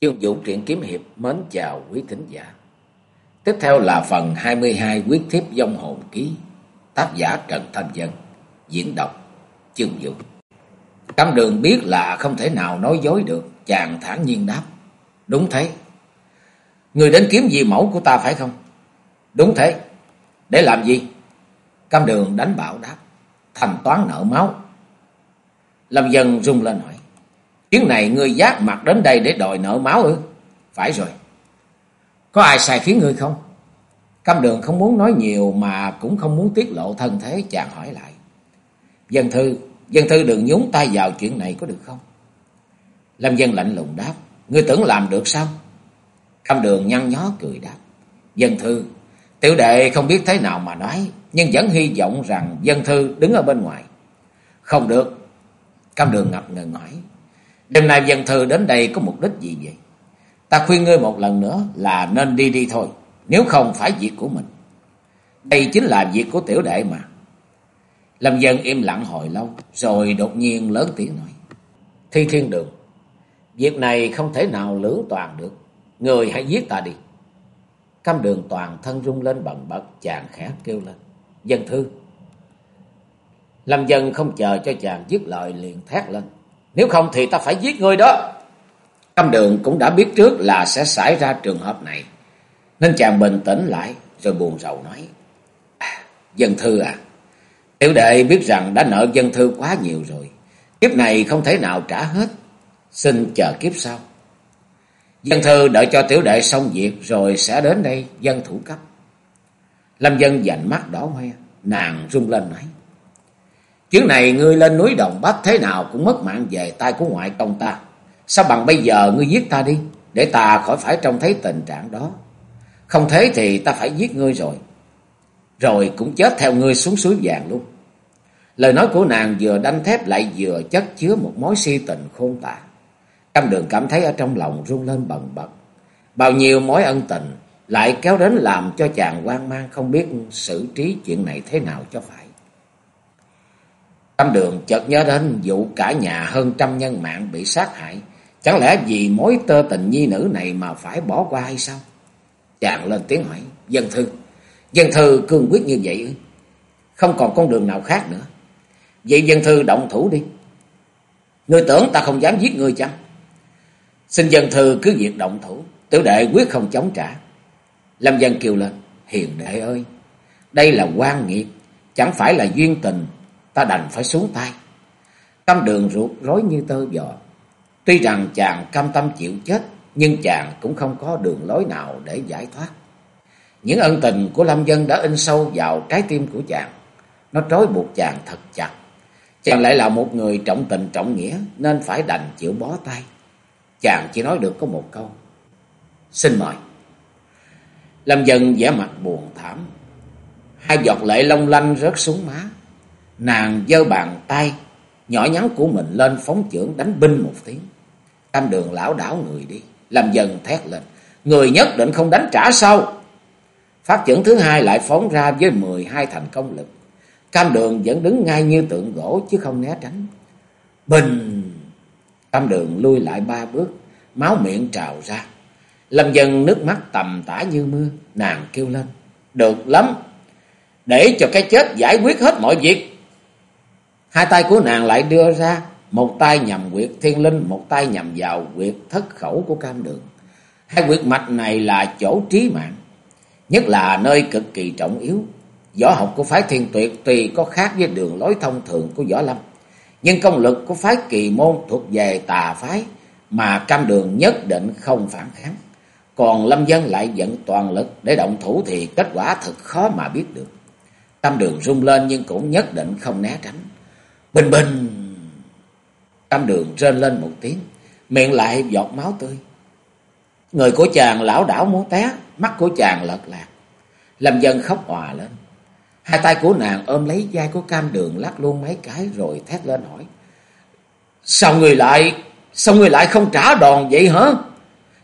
Dương Dũng truyện kiếm hiệp mến chào quý thính giả. Tiếp theo là phần 22 quyết thiếp dông hồn ký, tác giả Trần Thanh Dân, diễn đọc Chương Dũng. Cam đường biết là không thể nào nói dối được, chàng thản nhiên đáp. Đúng thế. Người đến kiếm gì mẫu của ta phải không? Đúng thế. Để làm gì? Cam đường đánh bảo đáp. Thành toán nợ máu. Lâm dân rung lên hỏi. Chuyến này ngươi giác mặt đến đây để đòi nợ máu ư? Phải rồi. Có ai sai khiến ngươi không? Cam đường không muốn nói nhiều mà cũng không muốn tiết lộ thân thế chàng hỏi lại. Dân thư, dân thư đừng nhúng tay vào chuyện này có được không? Lâm dân lạnh lùng đáp. Ngươi tưởng làm được sao? Cam đường nhăn nhó cười đáp. Dân thư, tiểu đệ không biết thế nào mà nói, nhưng vẫn hy vọng rằng dân thư đứng ở bên ngoài. Không được. Cam đường ngập ngừng hỏi. Đêm nay dân thư đến đây có mục đích gì vậy? Ta khuyên ngươi một lần nữa là nên đi đi thôi. Nếu không phải việc của mình. Đây chính là việc của tiểu đệ mà. Lâm dân im lặng hồi lâu. Rồi đột nhiên lớn tiếng nói. Thi thiên đường. Việc này không thể nào lưỡng toàn được. Người hãy giết ta đi. Cam đường toàn thân rung lên bần bật. Chàng khẽ kêu lên. Dân thư. Lâm dân không chờ cho chàng dứt lời liền thét lên. Nếu không thì ta phải giết ngươi đó. Cam đường cũng đã biết trước là sẽ xảy ra trường hợp này. Nên chàng bình tĩnh lại rồi buồn rầu nói. À, dân thư à, tiểu đệ biết rằng đã nợ dân thư quá nhiều rồi. Kiếp này không thể nào trả hết. Xin chờ kiếp sau. Dân thư đợi cho tiểu đệ xong việc rồi sẽ đến đây dân thủ cấp. Lâm dân dành mắt đỏ hoe, nàng rung lên nói. Chuyến này ngươi lên núi Đồng Bắc thế nào cũng mất mạng về tay của ngoại công ta. Sao bằng bây giờ ngươi giết ta đi, để ta khỏi phải trông thấy tình trạng đó. Không thế thì ta phải giết ngươi rồi. Rồi cũng chết theo ngươi xuống suối vàng luôn. Lời nói của nàng vừa đanh thép lại vừa chất chứa một mối si tình khôn tả. Cam đường cảm thấy ở trong lòng run lên bần bật. Bao nhiêu mối ân tình lại kéo đến làm cho chàng hoang mang không biết xử trí chuyện này thế nào cho phải. Tam đường chợt nhớ đến vụ cả nhà hơn trăm nhân mạng bị sát hại. Chẳng lẽ vì mối tơ tình nhi nữ này mà phải bỏ qua hay sao? Chàng lên tiếng hỏi. Dân thư. Dân thư cương quyết như vậy Không còn con đường nào khác nữa. Vậy dân thư động thủ đi. Ngươi tưởng ta không dám giết ngươi chăng? Xin dân thư cứ việc động thủ. Tiểu đệ quyết không chống trả. Lâm dân kêu lên. Hiền đệ ơi. Đây là quan nghiệp. Chẳng phải là duyên tình ta đành phải xuống tay. tâm đường ruột rối như tơ giò. Tuy rằng chàng cam tâm chịu chết, nhưng chàng cũng không có đường lối nào để giải thoát. Những ân tình của Lâm Dân đã in sâu vào trái tim của chàng. Nó trói buộc chàng thật chặt. Chàng lại là một người trọng tình trọng nghĩa nên phải đành chịu bó tay. Chàng chỉ nói được có một câu. Xin mời. Lâm Dân vẻ mặt buồn thảm. Hai giọt lệ long lanh rớt xuống má. Nàng giơ bàn tay nhỏ nhắn của mình lên phóng chưởng đánh binh một tiếng. Tam đường lão đảo người đi, làm dần thét lên. Người nhất định không đánh trả sau. Phát chưởng thứ hai lại phóng ra với mười hai thành công lực. Cam đường vẫn đứng ngay như tượng gỗ chứ không né tránh. Bình! Cam đường lui lại ba bước, máu miệng trào ra. Lâm dân nước mắt tầm tả như mưa, nàng kêu lên. Được lắm! Để cho cái chết giải quyết hết mọi việc. Hai tay của nàng lại đưa ra, một tay nhằm quyệt thiên linh, một tay nhằm vào quyệt thất khẩu của cam đường. Hai quyệt mạch này là chỗ trí mạng, nhất là nơi cực kỳ trọng yếu. Võ học của phái thiên tuyệt tuy có khác với đường lối thông thường của võ lâm, nhưng công lực của phái kỳ môn thuộc về tà phái mà cam đường nhất định không phản kháng. Còn lâm dân lại dẫn toàn lực để động thủ thì kết quả thật khó mà biết được. Cam đường rung lên nhưng cũng nhất định không né tránh. Bình bình. Tam đường rên lên một tiếng. Miệng lại giọt máu tươi. Người của chàng lão đảo muốn té. Mắt của chàng lật lạc. Lâm dân khóc hòa lên. Hai tay của nàng ôm lấy vai của cam đường lắc luôn mấy cái rồi thét lên hỏi. Sao người lại, sao người lại không trả đòn vậy hả?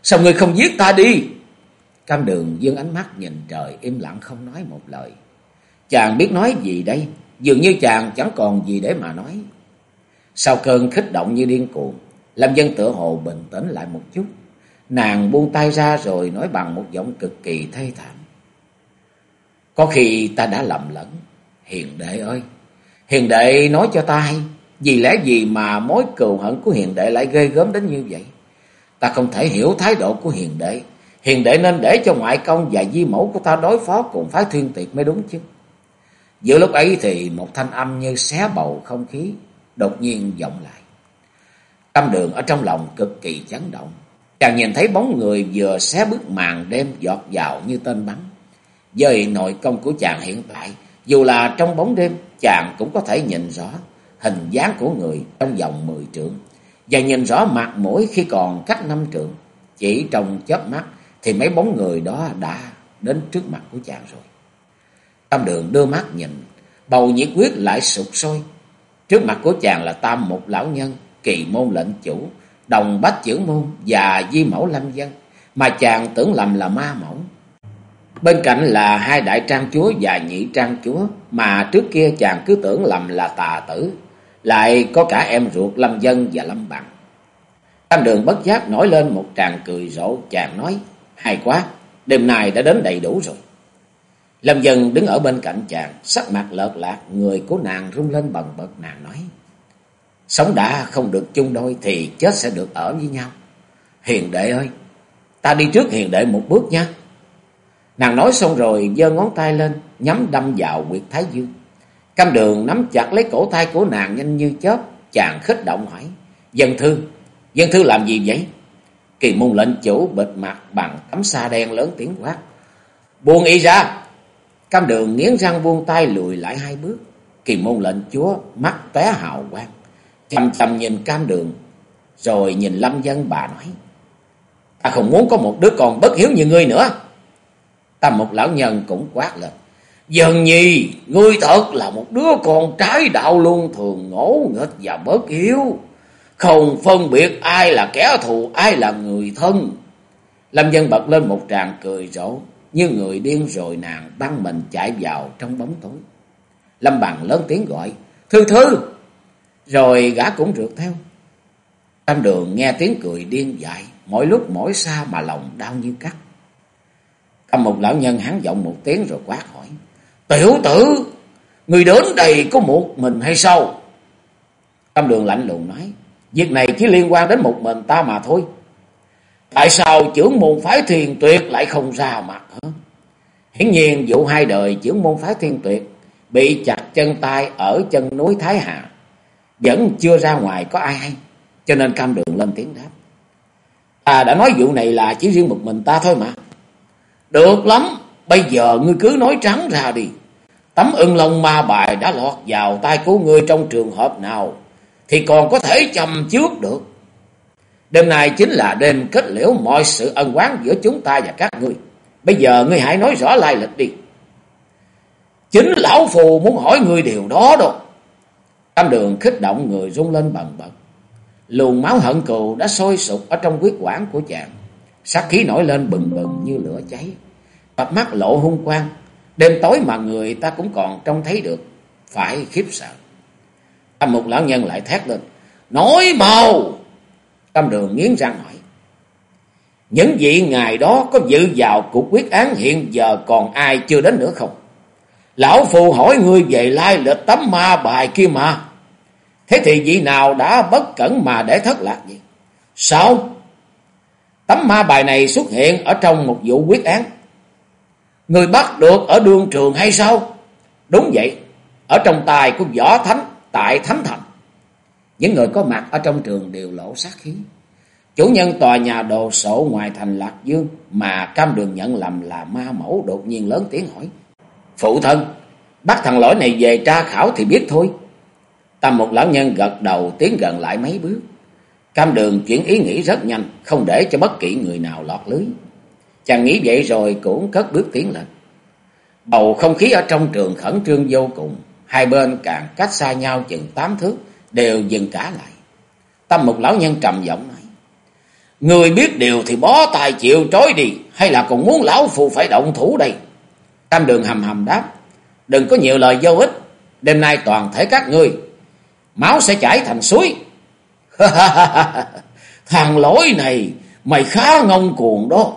Sao người không giết ta đi? Cam đường dương ánh mắt nhìn trời im lặng không nói một lời. Chàng biết nói gì đây? Dường như chàng chẳng còn gì để mà nói. Sau cơn khích động như điên cuồng, Lâm Dân tựa hồ bình tĩnh lại một chút. Nàng buông tay ra rồi nói bằng một giọng cực kỳ thê thảm. Có khi ta đã lầm lẫn. Hiền đệ ơi, hiền đệ nói cho ta hay. Vì lẽ gì mà mối cừu hận của hiền đệ lại ghê gớm đến như vậy? Ta không thể hiểu thái độ của hiền đệ. Hiền đệ nên để cho ngoại công và di mẫu của ta đối phó cùng phái thiên tiệt mới đúng chứ. Giữa lúc ấy thì một thanh âm như xé bầu không khí đột nhiên vọng lại. Tâm đường ở trong lòng cực kỳ chấn động. Chàng nhìn thấy bóng người vừa xé bức màn đêm giọt vào như tên bắn. Với nội công của chàng hiện tại, dù là trong bóng đêm, chàng cũng có thể nhìn rõ hình dáng của người trong vòng mười trượng. Và nhìn rõ mặt mũi khi còn cách năm trượng. Chỉ trong chớp mắt thì mấy bóng người đó đã đến trước mặt của chàng rồi. Tam đường đưa mắt nhìn, bầu nhiệt quyết lại sụp sôi. Trước mặt của chàng là tam một lão nhân, kỳ môn lệnh chủ, đồng bách chữ môn và di mẫu lâm dân, mà chàng tưởng lầm là ma mẫu. Bên cạnh là hai đại trang chúa và nhị trang chúa, mà trước kia chàng cứ tưởng lầm là tà tử, lại có cả em ruột lâm dân và lâm bằng. Tam đường bất giác nổi lên một tràng cười rộ, chàng nói, hay quá, đêm nay đã đến đầy đủ rồi. Lâm dân đứng ở bên cạnh chàng, sắc mặt lợt lạc, người của nàng rung lên bần bật, nàng nói. Sống đã không được chung đôi thì chết sẽ được ở với nhau. Hiền đệ ơi, ta đi trước hiền đệ một bước nha. Nàng nói xong rồi giơ ngón tay lên, nhắm đâm vào quyệt thái dương. Cam đường nắm chặt lấy cổ tay của nàng nhanh như chớp, chàng khích động hỏi. Dân thư, dân thư làm gì vậy? Kỳ môn lệnh chủ bịt mặt bằng tấm sa đen lớn tiếng quát. Buông y ra! Cam đường nghiến răng buông tay lùi lại hai bước. Kỳ môn lệnh chúa mắt té hào quang. Chầm chầm nhìn cam đường. Rồi nhìn lâm dân bà nói. Ta không muốn có một đứa con bất hiếu như ngươi nữa. Tâm một lão nhân cũng quát lên. Dần nhi, ngươi thật là một đứa con trái đạo luôn thường ngỗ nghịch và bất hiếu. Không phân biệt ai là kẻ thù, ai là người thân. Lâm dân bật lên một tràng cười rỗ như người điên rồi nàng băng mình chạy vào trong bóng tối. Lâm bằng lớn tiếng gọi, Thư Thư! Rồi gã cũng rượt theo. Tam đường nghe tiếng cười điên dại, mỗi lúc mỗi xa mà lòng đau như cắt. Cầm một lão nhân hắn giọng một tiếng rồi quát hỏi, Tiểu tử, người đến đây có một mình hay sao? Tam đường lạnh lùng nói, Việc này chỉ liên quan đến một mình ta mà thôi. Tại sao trưởng môn phái Thiên tuyệt lại không ra mặt hả? Hiển nhiên vụ hai đời trưởng môn phái thiên tuyệt bị chặt chân tay ở chân núi Thái Hà. Vẫn chưa ra ngoài có ai hay. Cho nên cam đường lên tiếng đáp. À đã nói vụ này là chỉ riêng một mình ta thôi mà. Được lắm. Bây giờ ngươi cứ nói trắng ra đi. Tấm ưng lông ma bài đã lọt vào tay của ngươi trong trường hợp nào. Thì còn có thể chầm trước được. Đêm nay chính là đêm kết liễu mọi sự ân oán giữa chúng ta và các ngươi. Bây giờ ngươi hãy nói rõ lai lịch đi. Chính lão phù muốn hỏi ngươi điều đó đâu. Tam đường khích động người rung lên bần bật. Luồng máu hận cừu đã sôi sục ở trong huyết quản của chàng. Sát khí nổi lên bừng bừng như lửa cháy. Cặp mắt lộ hung quang. Đêm tối mà người ta cũng còn trông thấy được. Phải khiếp sợ. Tam một lão nhân lại thét lên. Nói màu! Tam đường nghiến răng hỏi. Những vị ngài đó có dự vào cuộc quyết án hiện giờ còn ai chưa đến nữa không? Lão phù hỏi ngươi về lai lịch tấm ma bài kia mà. Thế thì vị nào đã bất cẩn mà để thất lạc gì? Sao? Tấm ma bài này xuất hiện ở trong một vụ quyết án. Người bắt được ở đương trường hay sao? Đúng vậy. Ở trong tài của võ thánh tại thánh thành. Những người có mặt ở trong trường đều lộ sát khí. Chủ nhân tòa nhà đồ sộ ngoài thành Lạc Dương mà cam đường nhận lầm là ma mẫu đột nhiên lớn tiếng hỏi. Phụ thân, bắt thằng lỗi này về tra khảo thì biết thôi. Tâm một lão nhân gật đầu tiến gần lại mấy bước. Cam đường chuyển ý nghĩ rất nhanh, không để cho bất kỳ người nào lọt lưới. Chàng nghĩ vậy rồi cũng cất bước tiến lên. Bầu không khí ở trong trường khẩn trương vô cùng. Hai bên càng cách xa nhau chừng tám thước, đều dừng cả lại. Tâm một lão nhân trầm giọng nói. Người biết điều thì bó tài chịu trói đi, hay là còn muốn lão phù phải động thủ đây? Tam đường hầm hầm đáp, đừng có nhiều lời vô ích, đêm nay toàn thể các ngươi, máu sẽ chảy thành suối. Thằng lỗi này, Mày khá ngông cuồng đó.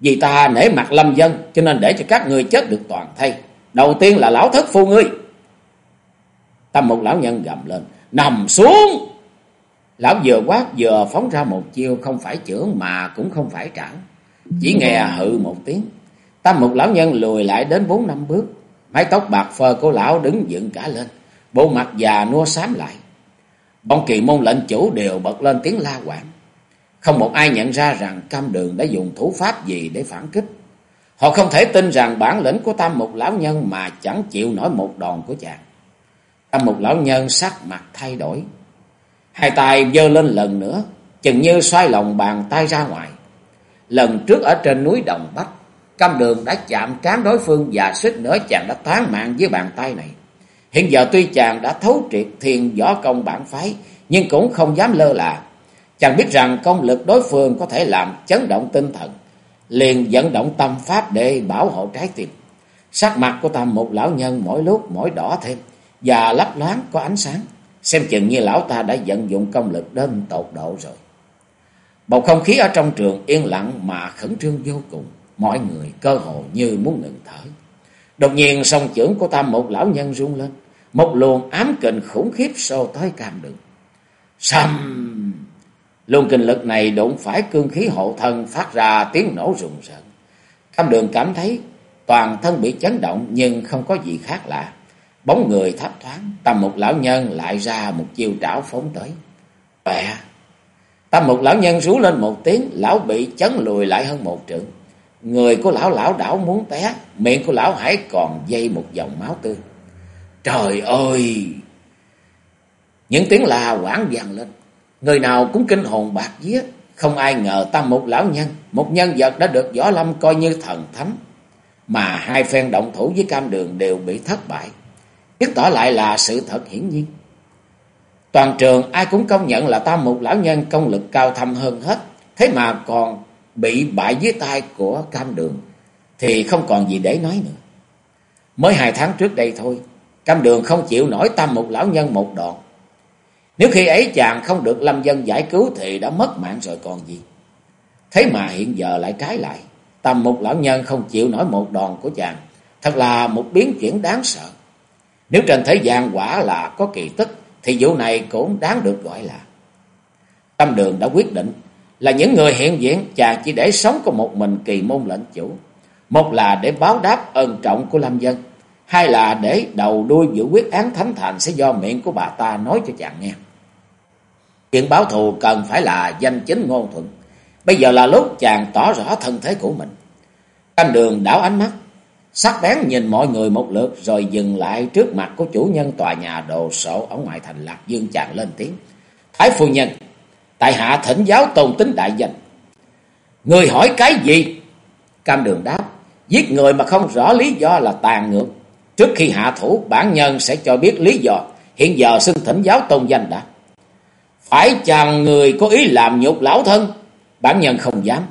Vì ta nể mặt lâm dân cho nên để cho các ngươi chết được toàn thay. Đầu tiên là lão thất phu ngươi. Tâm một lão nhân gầm lên. Nằm xuống. Lão vừa quát vừa phóng ra một chiêu không phải chưởng mà cũng không phải trả. Chỉ nghe hự một tiếng. Tâm một lão nhân lùi lại đến bốn năm bước. Mái tóc bạc phơ của lão đứng dựng cả lên. Bộ mặt già nua xám lại. Bọn kỳ môn lệnh chủ đều bật lên tiếng la quảng. Không một ai nhận ra rằng cam đường đã dùng thủ pháp gì để phản kích. Họ không thể tin rằng bản lĩnh của tam một lão nhân mà chẳng chịu nổi một đòn của chàng. Tam một lão nhân sắc mặt thay đổi. Hai tay giơ lên lần nữa, chừng như xoay lòng bàn tay ra ngoài. Lần trước ở trên núi Đồng Bách, cam đường đã chạm trán đối phương và suýt nữa chàng đã tán mạng với bàn tay này. Hiện giờ tuy chàng đã thấu triệt thiền võ công bản phái, nhưng cũng không dám lơ là. Chàng biết rằng công lực đối phương có thể làm chấn động tinh thần, liền dẫn động tâm pháp để bảo hộ trái tim. Sắc mặt của tam một lão nhân mỗi lúc mỗi đỏ thêm và lấp loáng có ánh sáng, xem chừng như lão ta đã vận dụng công lực đến tột độ rồi. Bầu không khí ở trong trường yên lặng mà khẩn trương vô cùng, mọi người cơ hồ như muốn ngừng thở. Đột nhiên song trưởng của tam một lão nhân rung lên, một luồng ám kình khủng khiếp sâu tới cam đường. Xăm! Luồng kinh lực này đụng phải cương khí hộ thân phát ra tiếng nổ rùng rợn. Cam đường cảm thấy toàn thân bị chấn động nhưng không có gì khác lạ. Bóng người thấp thoáng, tầm một lão nhân lại ra một chiêu trảo phóng tới. Bè! Tâm một lão nhân rú lên một tiếng, lão bị chấn lùi lại hơn một trượng. Người của lão lão đảo muốn té, miệng của lão hãy còn dây một dòng máu tươi. Trời ơi! Những tiếng la quảng vang lên. Người nào cũng kinh hồn bạc vía. Không ai ngờ tam một lão nhân, một nhân vật đã được Võ Lâm coi như thần thánh. Mà hai phen động thủ với cam đường đều bị thất bại. Chứng tỏ lại là sự thật hiển nhiên. Toàn trường ai cũng công nhận là tam mục lão nhân công lực cao thâm hơn hết. Thế mà còn bị bại dưới tay của cam đường. Thì không còn gì để nói nữa. Mới hai tháng trước đây thôi. Cam đường không chịu nổi tam mục lão nhân một đòn. Nếu khi ấy chàng không được lâm dân giải cứu thì đã mất mạng rồi còn gì. Thế mà hiện giờ lại trái lại. Tam mục lão nhân không chịu nổi một đòn của chàng. Thật là một biến chuyển đáng sợ. Nếu trên thế gian quả là có kỳ tích thì vụ này cũng đáng được gọi là. Tâm đường đã quyết định là những người hiện diện chàng chỉ để sống có một mình kỳ môn lệnh chủ. Một là để báo đáp ơn trọng của Lâm Dân. Hai là để đầu đuôi vụ quyết án thánh thành sẽ do miệng của bà ta nói cho chàng nghe. Chuyện báo thù cần phải là danh chính ngôn thuận. Bây giờ là lúc chàng tỏ rõ thân thế của mình. tâm đường đảo ánh mắt, sắc bén nhìn mọi người một lượt rồi dừng lại trước mặt của chủ nhân tòa nhà đồ sộ ở ngoài thành Lạc Dương chàng lên tiếng. Thái phu nhân, tại hạ thỉnh giáo tôn tính đại danh. Người hỏi cái gì? Cam đường đáp, giết người mà không rõ lý do là tàn ngược. Trước khi hạ thủ, bản nhân sẽ cho biết lý do. Hiện giờ xin thỉnh giáo tôn danh đã. Phải chàng người có ý làm nhục lão thân? Bản nhân không dám.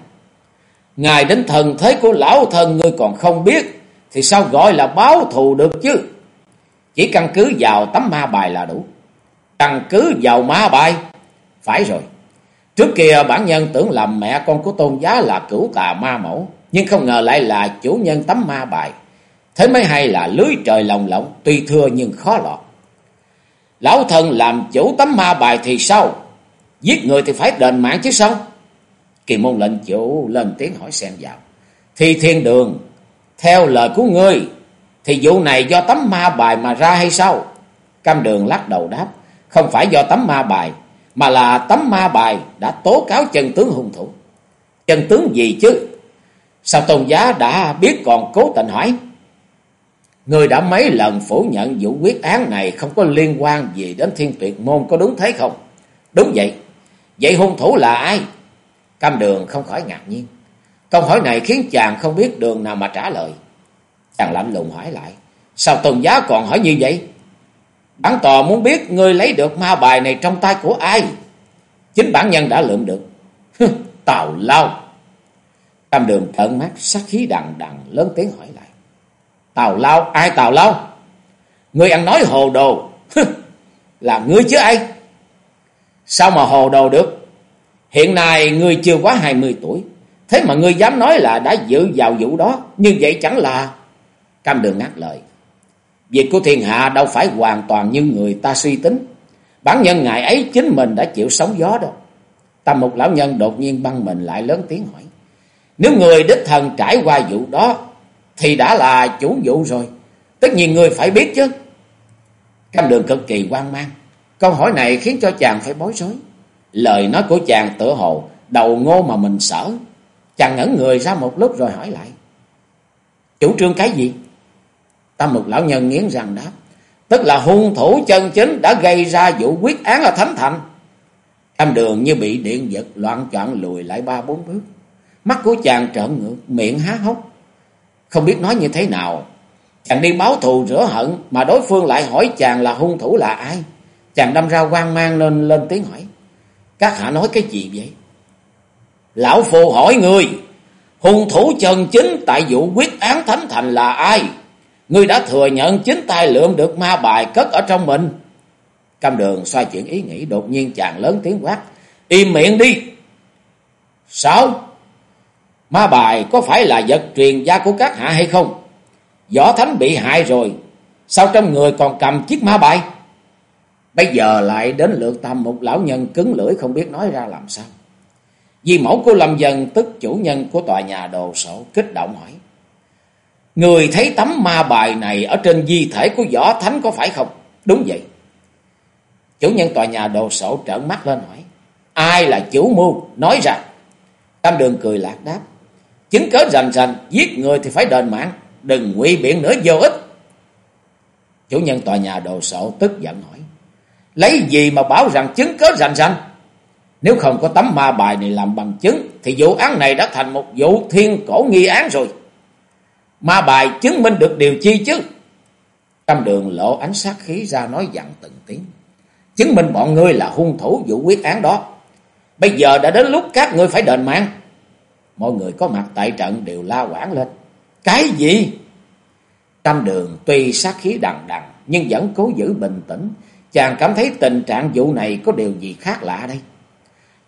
Ngài đến thần thế của lão thân ngươi còn không biết, thì sao gọi là báo thù được chứ? Chỉ căn cứ vào tấm ma bài là đủ. Căn cứ vào ma bài? Phải rồi. Trước kia bản nhân tưởng là mẹ con của tôn giá là cửu tà ma mẫu, nhưng không ngờ lại là chủ nhân tấm ma bài. Thế mới hay là lưới trời lồng lộng, tuy thưa nhưng khó lọt. Lão thân làm chủ tấm ma bài thì sao? Giết người thì phải đền mạng chứ sao? Kỳ môn lệnh chủ lên tiếng hỏi xen vào. Thì thiên đường, theo lời của ngươi, thì vụ này do tấm ma bài mà ra hay sao? Cam đường lắc đầu đáp, không phải do tấm ma bài, mà là tấm ma bài đã tố cáo chân tướng hung thủ. Chân tướng gì chứ? Sao tôn giá đã biết còn cố tình hỏi? Người đã mấy lần phủ nhận vụ quyết án này không có liên quan gì đến thiên tuyệt môn có đúng thế không? Đúng vậy. Vậy hung thủ là ai? Cam đường không khỏi ngạc nhiên. Câu hỏi này khiến chàng không biết đường nào mà trả lời. Chàng lạnh lùng hỏi lại. Sao tôn giá còn hỏi như vậy? Bản tòa muốn biết ngươi lấy được ma bài này trong tay của ai? Chính bản nhân đã lượm được. Tào lao. Cam đường tận mắt sắc khí đằng đằng lớn tiếng hỏi lại. Tào lao, ai tào lao? Ngươi ăn nói hồ đồ. là ngươi chứ ai? Sao mà hồ đồ được? Hiện nay ngươi chưa quá hai mươi tuổi. Thế mà ngươi dám nói là đã dự vào vụ đó. Như vậy chẳng là... Cam đường ngắt lời. Việc của thiên hạ đâu phải hoàn toàn như người ta suy tính. Bản nhân ngài ấy chính mình đã chịu sóng gió đâu. Tam một lão nhân đột nhiên băng mình lại lớn tiếng hỏi. Nếu người đích thần trải qua vụ đó, thì đã là chủ vụ rồi. Tất nhiên người phải biết chứ. Cam đường cực kỳ quan mang. Câu hỏi này khiến cho chàng phải bối rối. Lời nói của chàng tựa hồ, đầu ngô mà mình sợ. Chàng ngẩn người ra một lúc rồi hỏi lại. Chủ trương cái gì? Tam mục lão nhân nghiến răng đáp. Tức là hung thủ chân chính đã gây ra vụ quyết án ở Thánh Thành. tam đường như bị điện giật loạn chọn lùi lại ba bốn bước. Mắt của chàng trợn ngược, miệng há hốc. Không biết nói như thế nào. Chàng đi báo thù rửa hận mà đối phương lại hỏi chàng là hung thủ là ai. Chàng đâm ra quan mang nên lên tiếng hỏi. Các hạ nói cái gì vậy? Lão phù hỏi người. Hung thủ chân chính tại vụ quyết án thánh thành là ai? Ngươi đã thừa nhận chính tay lượm được ma bài cất ở trong mình. Cam đường xoay chuyển ý nghĩ, đột nhiên chàng lớn tiếng quát. Im miệng đi. Sao? Ma bài có phải là vật truyền gia của các hạ hay không? Võ Thánh bị hại rồi. Sao trong người còn cầm chiếc ma bài? Bây giờ lại đến lượt tâm một lão nhân cứng lưỡi không biết nói ra làm sao. Vì mẫu của Lâm Dân tức chủ nhân của tòa nhà đồ sổ kích động hỏi. Người thấy tấm ma bài này ở trên di thể của võ thánh có phải không? Đúng vậy. Chủ nhân tòa nhà đồ sổ trợn mắt lên hỏi. Ai là chủ mưu? Nói ra. Tam đường cười lạc đáp. Chứng cớ rành rành, giết người thì phải đền mạng. Đừng nguy biện nữa vô ích. Chủ nhân tòa nhà đồ sổ tức giận hỏi. Lấy gì mà bảo rằng chứng cớ rành rành? Nếu không có tấm ma bài này làm bằng chứng, thì vụ án này đã thành một vụ thiên cổ nghi án rồi. Ma bài chứng minh được điều chi chứ? Trăm đường lộ ánh sát khí ra nói dặn từng tiếng. Chứng minh bọn ngươi là hung thủ vụ quyết án đó. Bây giờ đã đến lúc các ngươi phải đền mạng. Mọi người có mặt tại trận đều la quảng lên. Cái gì? Trăm đường tuy sát khí đằng đằng nhưng vẫn cố giữ bình tĩnh. Chàng cảm thấy tình trạng vụ này có điều gì khác lạ đây.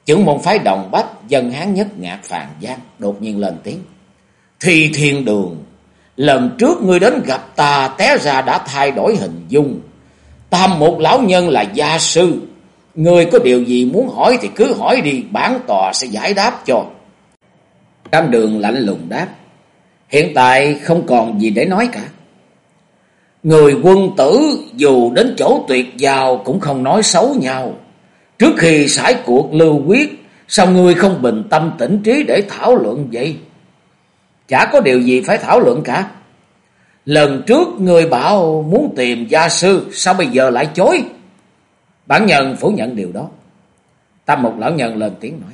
Trưởng môn phái đồng bách dân hán nhất ngạc phàn gian đột nhiên lên tiếng. Thi thiên đường Lần trước ngươi đến gặp ta té ra đã thay đổi hình dung. Tam một lão nhân là gia sư. Ngươi có điều gì muốn hỏi thì cứ hỏi đi, bản tòa sẽ giải đáp cho. Cam đường lạnh lùng đáp. Hiện tại không còn gì để nói cả. Người quân tử dù đến chỗ tuyệt giao cũng không nói xấu nhau. Trước khi sải cuộc lưu quyết, sao ngươi không bình tâm tỉnh trí để thảo luận vậy? Chả có điều gì phải thảo luận cả. Lần trước người bảo muốn tìm gia sư, sao bây giờ lại chối? Bản nhân phủ nhận điều đó. Tâm một lão nhân lên tiếng nói.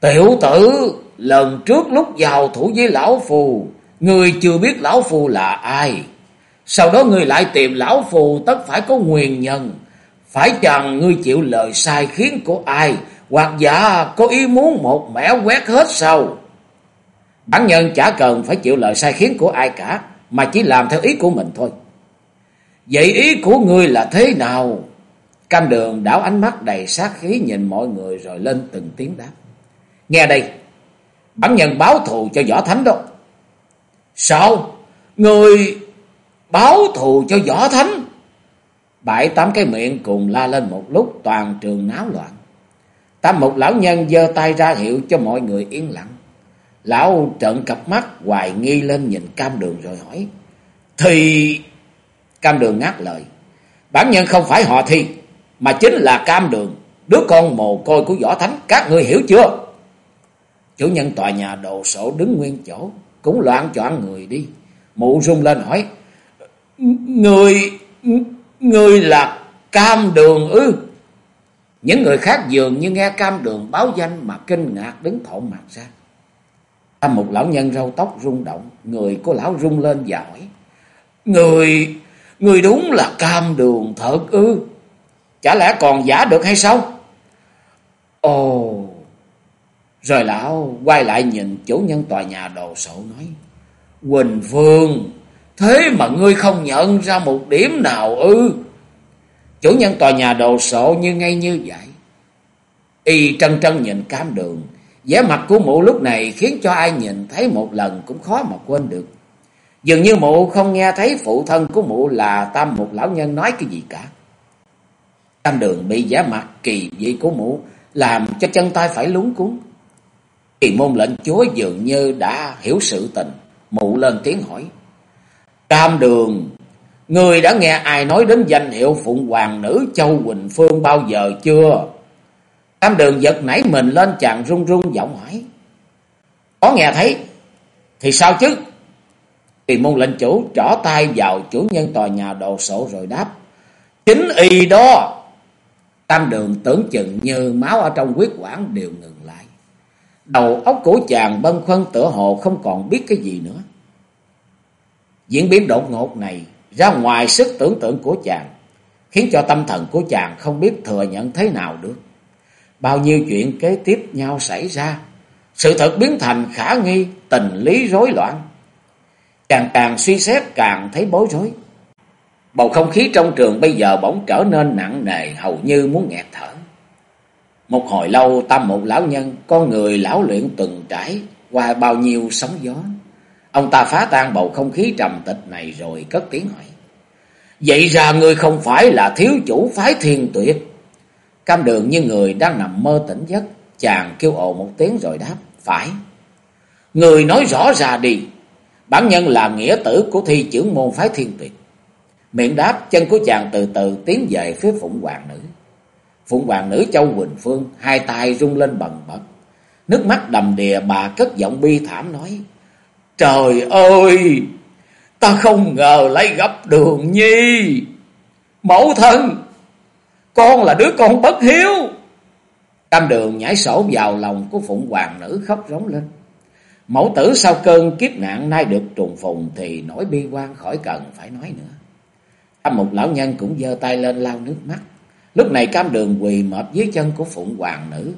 Tiểu tử, lần trước lúc vào thủ với lão phù, người chưa biết lão phù là ai. Sau đó người lại tìm lão phù tất phải có nguyên nhân. Phải chăng ngươi chịu lời sai khiến của ai, hoặc giả có ý muốn một mẻ quét hết sao? Bản nhân chả cần phải chịu lời sai khiến của ai cả, mà chỉ làm theo ý của mình thôi. Vậy ý của ngươi là thế nào? Cam đường đảo ánh mắt đầy sát khí nhìn mọi người rồi lên từng tiếng đáp. Nghe đây, bản nhân báo thù cho võ thánh đó. Sao? Người báo thù cho võ thánh? Bảy tám cái miệng cùng la lên một lúc toàn trường náo loạn. Tam một lão nhân giơ tay ra hiệu cho mọi người yên lặng. Lão trợn cặp mắt hoài nghi lên nhìn cam đường rồi hỏi. Thì... Cam đường ngắt lời. Bản nhân không phải họ thi, mà chính là cam đường, đứa con mồ côi của võ thánh, các người hiểu chưa? Chủ nhân tòa nhà đồ sổ đứng nguyên chỗ, cũng loạn choạng người đi. Mụ rung lên hỏi. Người... Người là cam đường ư? Những người khác dường như nghe cam đường báo danh mà kinh ngạc đứng thộn mặt ra. Một lão nhân râu tóc rung động, người của lão rung lên và hỏi. Người, người đúng là cam đường thật ư? Chả lẽ còn giả được hay sao? Ồ... Rồi lão quay lại nhìn chủ nhân tòa nhà đồ sổ nói. Quỳnh Phương, thế mà ngươi không nhận ra một điểm nào ư? Chủ nhân tòa nhà đồ sộ như ngay như vậy. Y trân trân nhìn cam đường, vẻ mặt của mụ lúc này khiến cho ai nhìn thấy một lần cũng khó mà quên được. Dường như mụ không nghe thấy phụ thân của mụ là tam một lão nhân nói cái gì cả. Cam đường bị vẻ mặt kỳ dị của mụ làm cho chân tay phải lúng cuốn. Kỳ môn lệnh chúa dường như đã hiểu sự tình, mụ lên tiếng hỏi. Cam đường, người đã nghe ai nói đến danh hiệu Phụng Hoàng nữ Châu Quỳnh Phương bao giờ chưa? Cam đường giật nảy mình lên chàng run run giọng hỏi. Có nghe thấy, thì sao chứ? Kỳ môn lệnh chủ trỏ tay vào chủ nhân tòa nhà đồ sổ rồi đáp. Chính y đó. Tam đường tưởng chừng như máu ở trong huyết quản đều ngừng lại. Đầu óc của chàng bân khuân tựa hồ không còn biết cái gì nữa. Diễn biến đột ngột này ra ngoài sức tưởng tượng của chàng, khiến cho tâm thần của chàng không biết thừa nhận thế nào được. Bao nhiêu chuyện kế tiếp nhau xảy ra, sự thật biến thành khả nghi, tình lý rối loạn. Càng càng suy xét càng thấy bối rối. Bầu không khí trong trường bây giờ bỗng trở nên nặng nề hầu như muốn nghẹt thở. Một hồi lâu tâm một lão nhân, con người lão luyện từng trải qua bao nhiêu sóng gió. Ông ta phá tan bầu không khí trầm tịch này rồi cất tiếng hỏi. Vậy ra ngươi không phải là thiếu chủ phái thiên tuyệt. Cam đường như người đang nằm mơ tỉnh giấc. Chàng kêu ồ một tiếng rồi đáp. Phải. Người nói rõ ra đi. Bản nhân là nghĩa tử của thi trưởng môn phái thiên tuyệt. Miệng đáp, chân của chàng từ từ tiến về phía phụng hoàng nữ. Phụng hoàng nữ Châu Quỳnh Phương, hai tay rung lên bần bật. Nước mắt đầm đìa bà cất giọng bi thảm nói. Trời ơi! Ta không ngờ lấy gặp đường nhi! Mẫu thân! Con là đứa con bất hiếu! Cam đường nhảy sổ vào lòng của phụng hoàng nữ khóc rống lên. Mẫu tử sau cơn kiếp nạn nay được trùng phùng thì nỗi bi quan khỏi cần phải nói nữa. Tam một lão nhân cũng giơ tay lên lau nước mắt. Lúc này cam đường quỳ mệt dưới chân của phụng hoàng nữ,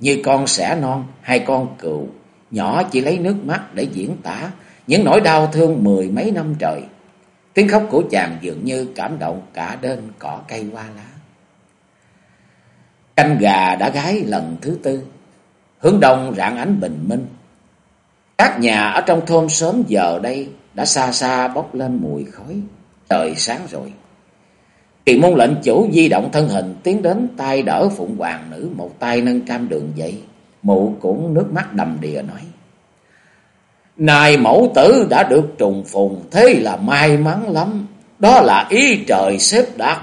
như con sẻ non hay con cựu nhỏ chỉ lấy nước mắt để diễn tả những nỗi đau thương mười mấy năm trời. Tiếng khóc của chàng dường như cảm động cả đên cỏ cây hoa lá. Canh gà đã gái lần thứ tư, hướng đông rạng ánh bình minh. Các nhà ở trong thôn sớm giờ đây đã xa xa bốc lên mùi khói, trời sáng rồi. Kỳ môn lệnh chủ di động thân hình tiến đến tay đỡ phụng hoàng nữ, một tay nâng cam đường dậy. Mụ cũng nước mắt đầm đìa nói. Này mẫu tử đã được trùng phùng, thế là may mắn lắm. Đó là ý trời xếp đặt.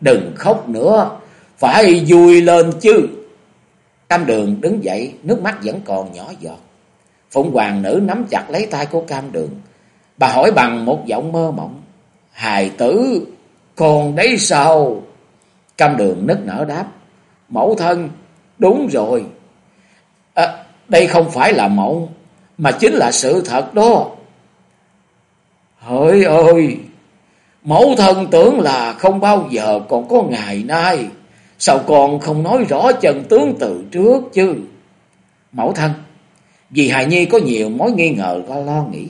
Đừng khóc nữa, phải vui lên chứ. Cam đường đứng dậy, nước mắt vẫn còn nhỏ giọt. Phụng hoàng nữ nắm chặt lấy tay của cam đường. Bà hỏi bằng một giọng mơ mộng. Hài tử, còn đấy sao? Cam đường nức nở đáp. Mẫu thân, đúng rồi. À, đây không phải là mộng, mà chính là sự thật đó. Hỡi ơi, mẫu thân tưởng là không bao giờ còn có ngày nay. Sao còn không nói rõ chân tướng từ trước chứ? Mẫu thân, vì Hài Nhi có nhiều mối nghi ngờ và lo nghĩ.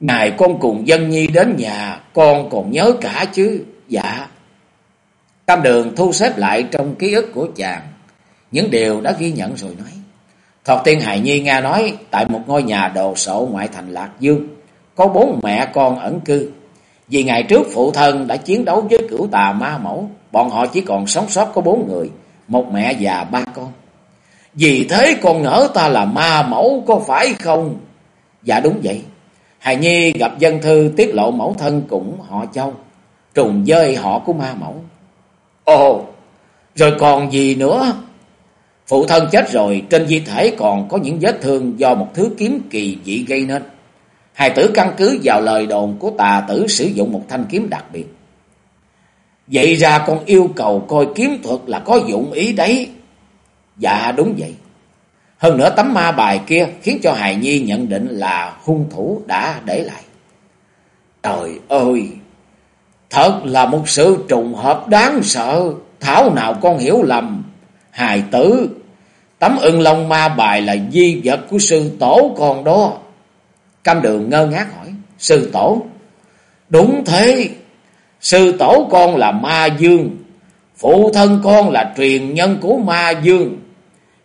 Ngày con cùng dân nhi đến nhà, con còn nhớ cả chứ? Dạ. Cam đường thu xếp lại trong ký ức của chàng. Những điều đã ghi nhận rồi nói. thọt tiên Hài Nhi nghe nói, tại một ngôi nhà đồ sộ ngoại thành Lạc Dương, có bốn mẹ con ẩn cư. Vì ngày trước phụ thân đã chiến đấu với cửu tà ma mẫu, bọn họ chỉ còn sống sót có bốn người, một mẹ và ba con. Vì thế con ngỡ ta là ma mẫu có phải không? Dạ đúng vậy. Hài Nhi gặp dân thư tiết lộ mẫu thân cũng họ châu, trùng dơi họ của ma mẫu. Ồ, rồi còn gì nữa? Phụ thân chết rồi, trên di thể còn có những vết thương do một thứ kiếm kỳ dị gây nên. Hài tử căn cứ vào lời đồn của tà tử sử dụng một thanh kiếm đặc biệt. Vậy ra con yêu cầu coi kiếm thuật là có dụng ý đấy. Dạ đúng vậy. Hơn nữa tấm ma bài kia khiến cho Hài Nhi nhận định là hung thủ đã để lại. Trời ơi! Thật là một sự trùng hợp đáng sợ. Thảo nào con hiểu lầm. Hài tử, tấm ưng long ma bài là di vật của sư tổ con đó. Cam đường ngơ ngác hỏi. Sư tổ? Đúng thế. Sư tổ con là ma dương. Phụ thân con là truyền nhân của ma dương.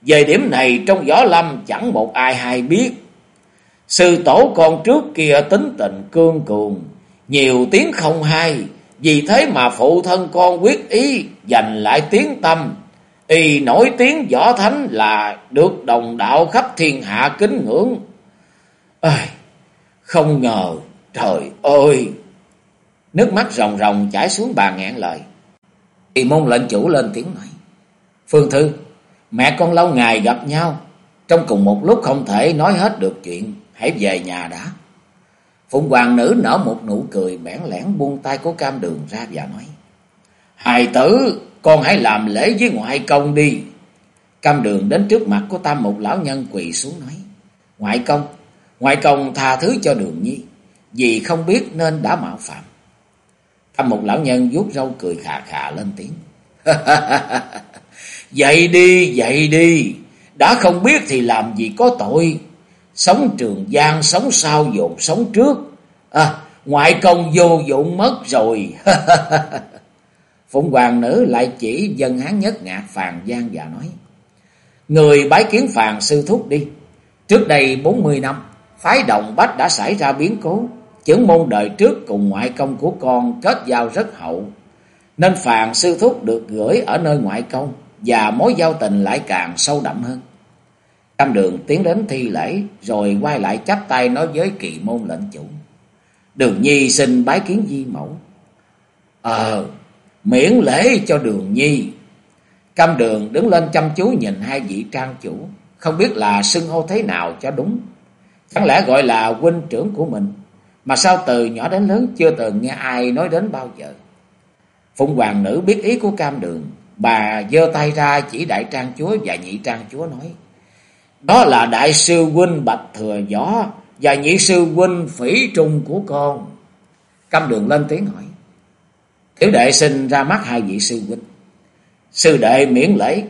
Về điểm này trong võ lâm chẳng một ai hay biết. Sư tổ con trước kia tính tình cương cường, nhiều tiếng không hay. Vì thế mà phụ thân con quyết ý giành lại tiếng tâm. Y nổi tiếng võ thánh là được đồng đạo khắp thiên hạ kính ngưỡng. Ây, không ngờ, trời ơi! Nước mắt ròng ròng chảy xuống bà ngẹn lời. Y môn lệnh chủ lên tiếng nói. Phương Thư, mẹ con lâu ngày gặp nhau. Trong cùng một lúc không thể nói hết được chuyện. Hãy về nhà đã. Phụng hoàng nữ nở một nụ cười bẽn lẽn buông tay của cam đường ra và nói. Hài tử, con hãy làm lễ với ngoại công đi. Cam đường đến trước mặt của tam một lão nhân quỳ xuống nói. Ngoại công, ngoại công tha thứ cho đường nhi. Vì không biết nên đã mạo phạm. Tam một lão nhân vuốt râu cười khà khà lên tiếng. dậy đi, dậy đi. Đã không biết thì làm gì có tội. Sống trường gian, sống sau dồn sống trước. À, ngoại công vô dụng mất rồi. Phụng hoàng nữ lại chỉ dân hán nhất ngạc phàn gian và nói. Người bái kiến phàn sư thúc đi. Trước đây 40 năm, phái động bách đã xảy ra biến cố. Chứng môn đời trước cùng ngoại công của con kết giao rất hậu. Nên phàn sư thúc được gửi ở nơi ngoại công và mối giao tình lại càng sâu đậm hơn. Cam đường tiến đến thi lễ rồi quay lại chắp tay nói với kỳ môn lệnh chủ. Đường Nhi xin bái kiến di mẫu. Ờ, miễn lễ cho đường Nhi. Cam đường đứng lên chăm chú nhìn hai vị trang chủ, không biết là xưng hô thế nào cho đúng. Chẳng lẽ gọi là huynh trưởng của mình, mà sao từ nhỏ đến lớn chưa từng nghe ai nói đến bao giờ. Phụng hoàng nữ biết ý của cam đường, bà giơ tay ra chỉ đại trang chúa và nhị trang chúa nói. Đó là đại sư huynh Bạch Thừa Gió và nhị sư huynh Phỉ Trung của con. Cam đường lên tiếng hỏi. Tiểu đệ xin ra mắt hai vị sư huynh. Sư đệ miễn lễ.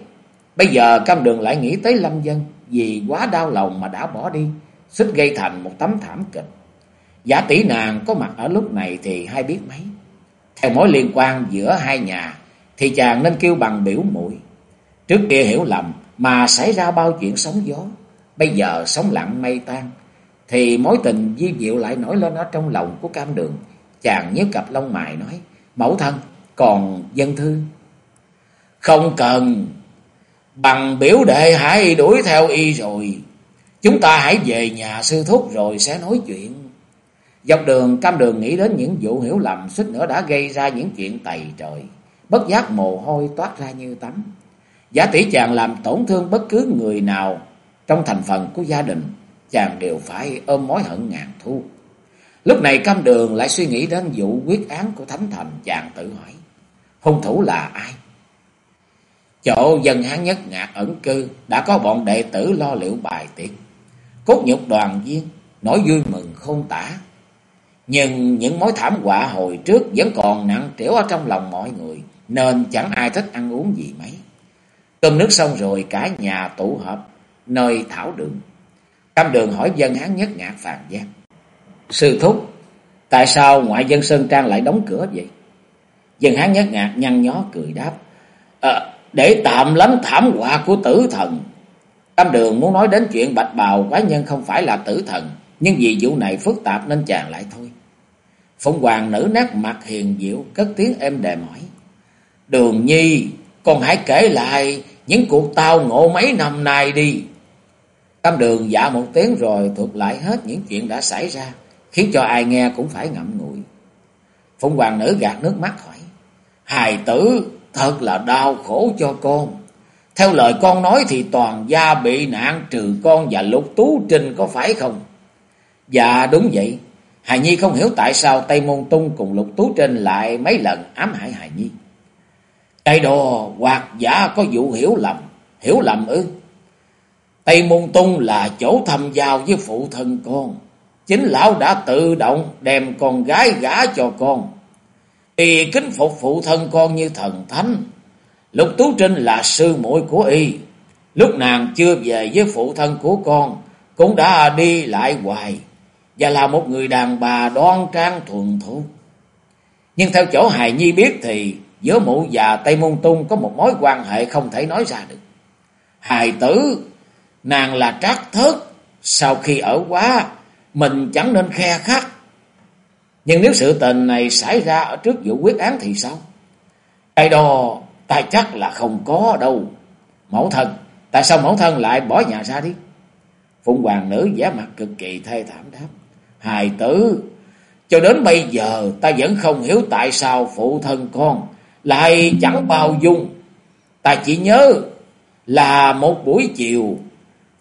Bây giờ cam đường lại nghĩ tới lâm dân, vì quá đau lòng mà đã bỏ đi. Xích gây thành một tấm thảm kịch. Giả tỷ nàng có mặt ở lúc này thì hay biết mấy. Theo mối liên quan giữa hai nhà, thì chàng nên kêu bằng biểu mũi. Trước kia hiểu lầm mà xảy ra bao chuyện sóng gió. Bây giờ sóng lặng mây tan. Thì mối tình di diệu lại nổi lên ở trong lòng của cam đường. Chàng nhớ cặp lông mày nói. Mẫu thân, còn dân thư. Không cần. Bằng biểu đệ hãy đuổi theo y rồi. Chúng ta hãy về nhà sư thúc rồi sẽ nói chuyện. Dọc đường cam đường nghĩ đến những vụ hiểu lầm suýt nữa đã gây ra những chuyện tày trời. Bất giác mồ hôi toát ra như tắm. Giả tỷ chàng làm tổn thương bất cứ người nào trong thành phần của gia đình, chàng đều phải ôm mối hận ngàn thu. Lúc này cam đường lại suy nghĩ đến vụ quyết án của Thánh Thành, chàng tự hỏi, hung thủ là ai? Chỗ dân hán nhất ngạc ẩn cư, đã có bọn đệ tử lo liệu bài tiệc. Cốt nhục đoàn viên, nỗi vui mừng không tả. Nhưng những mối thảm họa hồi trước vẫn còn nặng trĩu ở trong lòng mọi người, nên chẳng ai thích ăn uống gì mấy. Cơm nước xong rồi cả nhà tụ họp nơi thảo đường. Cam đường hỏi dân hán nhất ngạc phàn gian. Sư thúc, tại sao ngoại dân Sơn Trang lại đóng cửa vậy? Dân hán nhát ngạc nhăn nhó cười đáp. À, để tạm lánh thảm họa của tử thần. tam đường muốn nói đến chuyện bạch bào quái nhân không phải là tử thần. Nhưng vì vụ này phức tạp nên chàng lại thôi. Phụng hoàng nữ nét mặt hiền diệu, cất tiếng êm đềm hỏi. Đường nhi, con hãy kể lại những cuộc tao ngộ mấy năm nay đi. Tam đường dạ một tiếng rồi thuật lại hết những chuyện đã xảy ra, khiến cho ai nghe cũng phải ngậm ngùi. Phụng hoàng nữ gạt nước mắt hỏi, hài tử thật là đau khổ cho con. Theo lời con nói thì toàn gia bị nạn trừ con và lục tú trinh có phải không? Dạ đúng vậy. Hài Nhi không hiểu tại sao Tây Môn Tung cùng Lục Tú Trinh lại mấy lần ám hại Hài Nhi. Tây đồ hoặc giả có vụ hiểu lầm. Hiểu lầm ư? Tây Môn Tung là chỗ thầm giao với phụ thân con. Chính lão đã tự động đem con gái gả cho con. Y kính phục phụ thân con như thần thánh. Lục Tú Trinh là sư muội của y. Lúc nàng chưa về với phụ thân của con, cũng đã đi lại hoài. Và là một người đàn bà đoan trang thuần thục. Nhưng theo chỗ Hài Nhi biết thì giữa mụ và Tây Môn Tung có một mối quan hệ không thể nói ra được. Hài tử, nàng là trác thớt, sau khi ở quá, mình chẳng nên khe khắc. Nhưng nếu sự tình này xảy ra ở trước vụ quyết án thì sao? Cái đó ta chắc là không có đâu. Mẫu thân, tại sao mẫu thân lại bỏ nhà ra đi? Phụng hoàng nữ giả mặt cực kỳ thê thảm đáp. Hài tử, cho đến bây giờ ta vẫn không hiểu tại sao phụ thân con lại chẳng bao dung. Ta chỉ nhớ là một buổi chiều,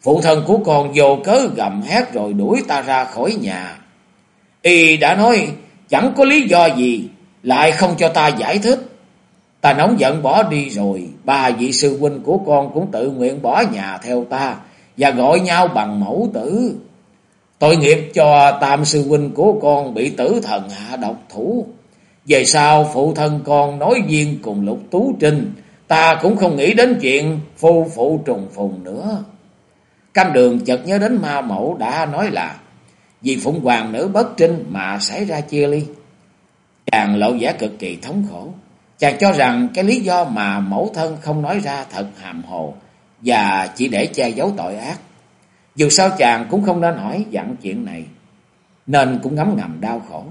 phụ thân của con vô cớ gầm hét rồi đuổi ta ra khỏi nhà. Y đã nói chẳng có lý do gì, lại không cho ta giải thích. Ta nóng giận bỏ đi rồi, ba vị sư huynh của con cũng tự nguyện bỏ nhà theo ta và gọi nhau bằng mẫu tử. Tội nghiệp cho tam sư huynh của con bị tử thần hạ độc thủ. Về sau phụ thân con nói duyên cùng lục tú trinh, ta cũng không nghĩ đến chuyện phu phụ trùng phùng nữa. Cam đường chợt nhớ đến ma mẫu đã nói là vì phụng hoàng nữ bất trinh mà xảy ra chia ly. Chàng lộ vẻ cực kỳ thống khổ. Chàng cho rằng cái lý do mà mẫu thân không nói ra thật hàm hồ và chỉ để che giấu tội ác. Dù sao chàng cũng không nên hỏi dặn chuyện này, nên cũng ngấm ngầm đau khổ.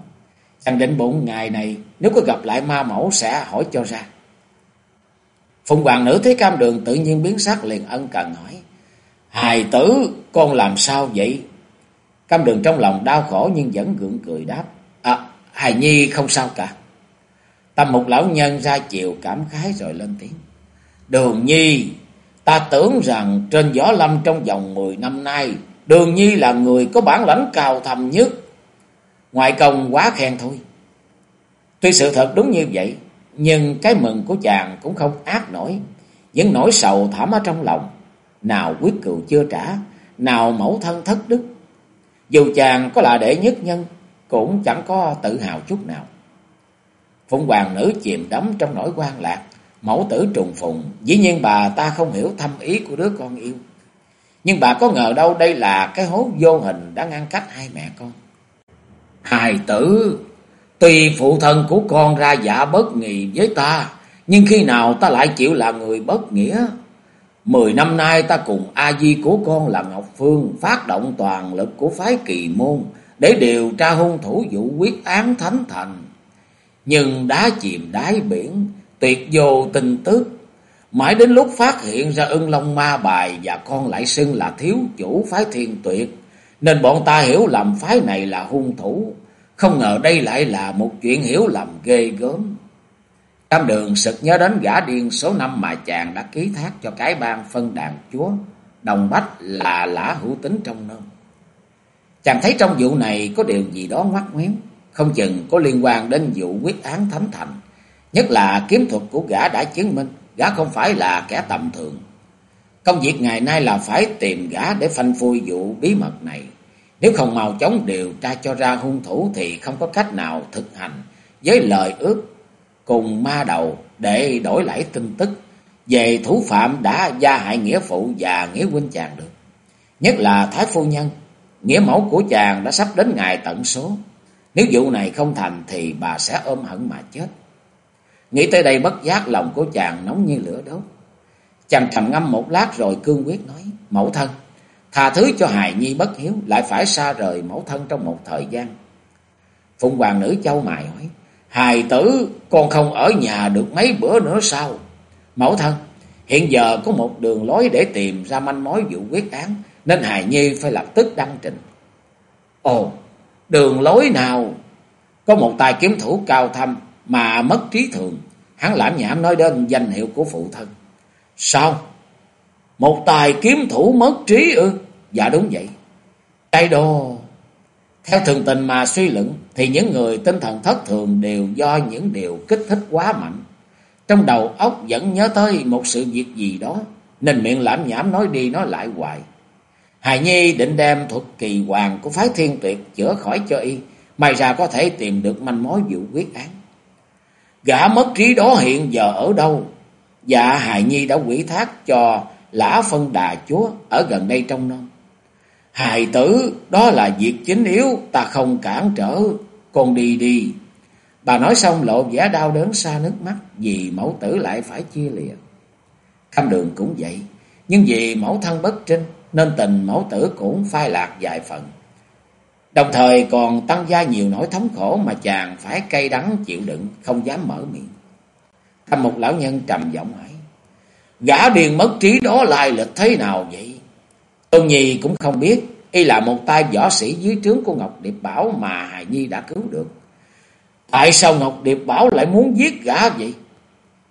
Chàng định bụng ngày này nếu có gặp lại ma mẫu sẽ hỏi cho ra. Phụng hoàng nữ thấy cam đường tự nhiên biến sắc liền ân cần hỏi. Hài tử, con làm sao vậy? Cam đường trong lòng đau khổ nhưng vẫn gượng cười đáp. À, hài nhi không sao cả. Tâm một lão nhân ra chiều cảm khái rồi lên tiếng. Đường nhi, ta tưởng rằng trên gió lâm trong vòng 10 năm nay, đường nhi là người có bản lãnh cao thầm nhất. Ngoại công quá khen thôi. Tuy sự thật đúng như vậy, nhưng cái mừng của chàng cũng không ác nổi. Những nỗi sầu thảm ở trong lòng, nào quyết cừu chưa trả, nào mẫu thân thất đức. Dù chàng có là đệ nhất nhân, cũng chẳng có tự hào chút nào. Phụng hoàng nữ chìm đắm trong nỗi quan lạc, mẫu tử trùng phùng, dĩ nhiên bà ta không hiểu thâm ý của đứa con yêu. Nhưng bà có ngờ đâu đây là cái hố vô hình đã ngăn cách hai mẹ con. Hài tử, tuy phụ thân của con ra giả bất nghị với ta, nhưng khi nào ta lại chịu là người bất nghĩa? Mười năm nay ta cùng A-di của con là Ngọc Phương phát động toàn lực của phái kỳ môn để điều tra hung thủ vụ quyết án thánh thành. Nhưng đá chìm đáy biển, tuyệt vô tin tức. Mãi đến lúc phát hiện ra ưng long ma bài và con lại xưng là thiếu chủ phái thiên tuyệt. Nên bọn ta hiểu lầm phái này là hung thủ. Không ngờ đây lại là một chuyện hiểu lầm ghê gớm. Tam đường sực nhớ đến gã điên số năm mà chàng đã ký thác cho cái bang phân đàn chúa. Đồng Bách là lã hữu tính trong nôm. Chàng thấy trong vụ này có điều gì đó ngoắt ngoéo. Không chừng có liên quan đến vụ quyết án thánh thành. Nhất là kiếm thuật của gã đã chứng minh gã không phải là kẻ tầm thường. Công việc ngày nay là phải tìm gã để phanh phui vụ bí mật này. Nếu không mau chóng điều tra cho ra hung thủ thì không có cách nào thực hành với lời ước cùng ma đầu để đổi lại tin tức về thủ phạm đã gia hại nghĩa phụ và nghĩa huynh chàng được. Nhất là Thái Phu Nhân, nghĩa mẫu của chàng đã sắp đến ngày tận số. Nếu vụ này không thành thì bà sẽ ôm hận mà chết. Nghĩ tới đây bất giác lòng của chàng nóng như lửa đốt. Chàng trầm ngâm một lát rồi cương quyết nói, mẫu thân, tha thứ cho hài nhi bất hiếu, lại phải xa rời mẫu thân trong một thời gian. Phụng hoàng nữ châu mài hỏi, hài tử, con không ở nhà được mấy bữa nữa sao? Mẫu thân, hiện giờ có một đường lối để tìm ra manh mối vụ quyết án, nên hài nhi phải lập tức đăng trình. Ồ, đường lối nào? Có một tài kiếm thủ cao thâm mà mất trí thường, hắn lãm nhảm nói đến danh hiệu của phụ thân. Sao? Một tài kiếm thủ mất trí ư? Dạ đúng vậy. Cái đồ... Theo thường tình mà suy luận thì những người tinh thần thất thường đều do những điều kích thích quá mạnh. Trong đầu óc vẫn nhớ tới một sự việc gì đó nên miệng lãm nhảm nói đi nói lại hoài. Hài Nhi định đem thuật kỳ hoàng của phái thiên tuyệt chữa khỏi cho y, may ra có thể tìm được manh mối vụ quyết án. Gã mất trí đó hiện giờ ở đâu? Dạ Hài Nhi đã quỷ thác cho Lã Phân Đà Chúa ở gần đây trong non. Hài tử, đó là việc chính yếu, ta không cản trở, con đi đi. Bà nói xong lộ vẻ đau đớn xa nước mắt vì mẫu tử lại phải chia lìa. Khâm đường cũng vậy, nhưng vì mẫu thân bất trinh nên tình mẫu tử cũng phai lạc vài phần. Đồng thời còn tăng gia nhiều nỗi thống khổ mà chàng phải cay đắng chịu đựng, không dám mở miệng. Thăm một lão nhân trầm giọng hỏi, gã điền mất trí đó lai lịch thế nào vậy? Tôn Nhi cũng không biết, y là một tay võ sĩ dưới trướng của Ngọc Điệp Bảo mà Hài Nhi đã cứu được. Tại sao Ngọc Điệp Bảo lại muốn giết gã vậy?